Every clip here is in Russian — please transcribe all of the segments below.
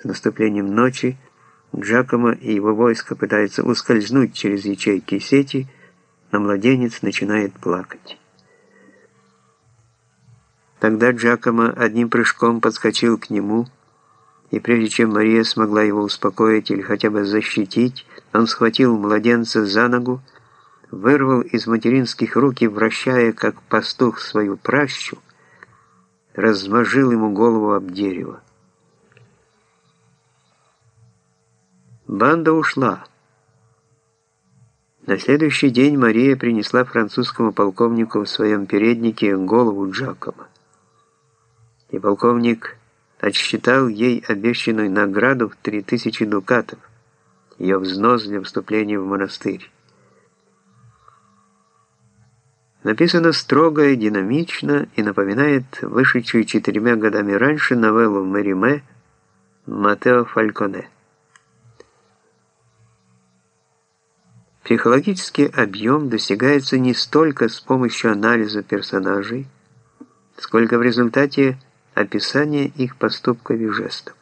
С наступлением ночи Джакомо и его войско пытаются ускользнуть через ячейки сети, но младенец начинает плакать. Тогда Джакомо одним прыжком подскочил к нему, и прежде чем Мария смогла его успокоить или хотя бы защитить, он схватил младенца за ногу, вырвал из материнских рук и, вращая, как пастух, свою пращу, размажил ему голову об дерево. Банда ушла. На следующий день Мария принесла французскому полковнику в своем переднике голову Джакома. И полковник отсчитал ей обещанную награду в 3000 дукатов, ее взнос для вступления в монастырь. Написано строго и динамично и напоминает вышедшую четырьмя годами раньше новеллу Мериме Матео Фальконе. Психологический объем достигается не столько с помощью анализа персонажей, сколько в результате описания их поступков и жестов.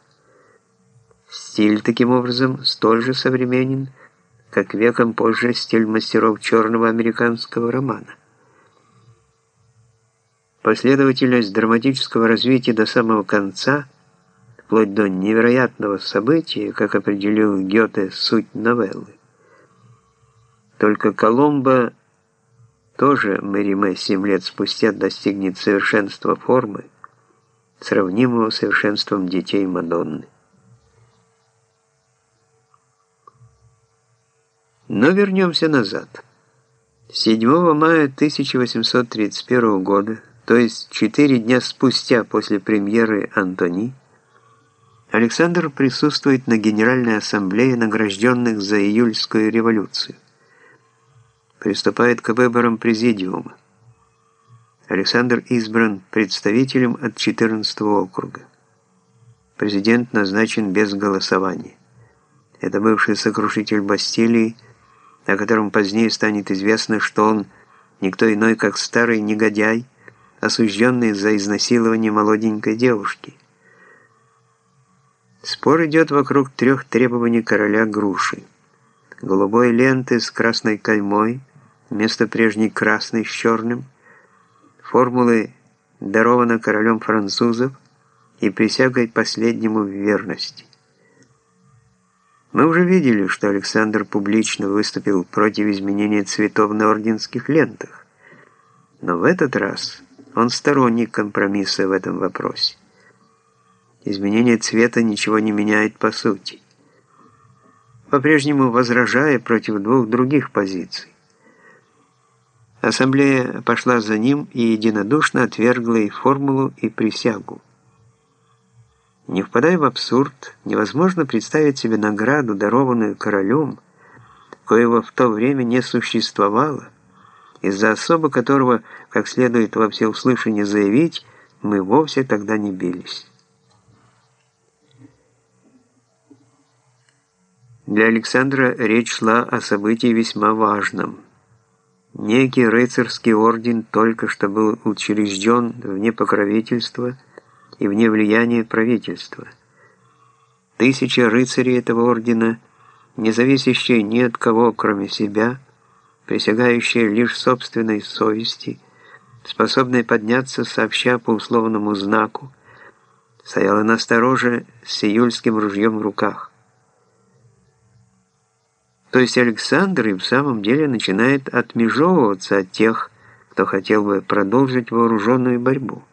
Стиль, таким образом, столь же современен, как веком позже стиль мастеров черного американского романа. Последовательность драматического развития до самого конца, вплоть до невероятного события, как определил Гёте суть новеллы, только Коломбо, тоже Мериме, семь лет спустя достигнет совершенства формы, сравнимого совершенством детей Мадонны. Но вернемся назад. 7 мая 1831 года, то есть четыре дня спустя после премьеры «Антони», Александр присутствует на Генеральной Ассамблее награжденных за июльскую революцию приступает к выборам президиума. Александр избран представителем от 14 округа. Президент назначен без голосования. Это бывший сокрушитель Бастилии, о котором позднее станет известно, что он никто иной, как старый негодяй, осужденный за изнасилование молоденькой девушки. Спор идет вокруг трех требований короля Груши. Голубой ленты с красной каймой – вместо прежней красной с черным, формулы даровано королем французов и присягой последнему в верности. Мы уже видели, что Александр публично выступил против изменения цветов на орденских лентах, но в этот раз он сторонник компромисса в этом вопросе. Изменение цвета ничего не меняет по сути, по-прежнему возражая против двух других позиций. Ассамблея пошла за ним и единодушно отвергла и формулу, и присягу. Не впадая в абсурд, невозможно представить себе награду, дарованную королем, коего в то время не существовало, из-за особо которого, как следует во всеуслышание заявить, мы вовсе тогда не бились. Для Александра речь шла о событии весьма важном – Некий рыцарский орден только что был учрежден вне покровительства и вне влияния правительства. Тысячи рыцарей этого ордена, не зависящие ни от кого, кроме себя, присягающие лишь собственной совести, способные подняться сообща по условному знаку, стояла настороже с июльским ружьем в руках. То есть Александр и в самом деле начинает отмежевываться от тех, кто хотел бы продолжить вооруженную борьбу.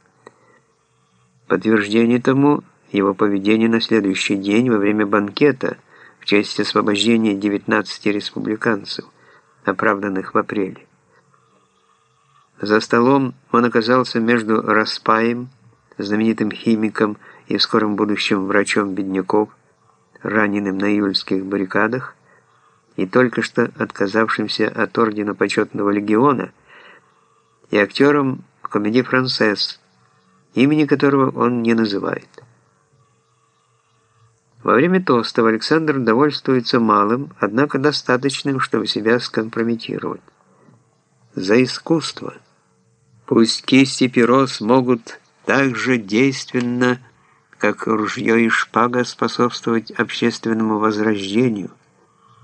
Подтверждение тому его поведение на следующий день во время банкета в честь освобождения 19 республиканцев, оправданных в апреле. За столом он оказался между Распаем, знаменитым химиком и в скором будущем врачом бедняков, раненым на июльских баррикадах, и только что отказавшимся от ордена почетного легиона, и актером комедии «Францесс», имени которого он не называет. Во время тостов Александр довольствуется малым, однако достаточным, чтобы себя скомпрометировать. За искусство. Пусть кисти перо смогут так же действенно как ружье и шпага способствовать общественному возрождению –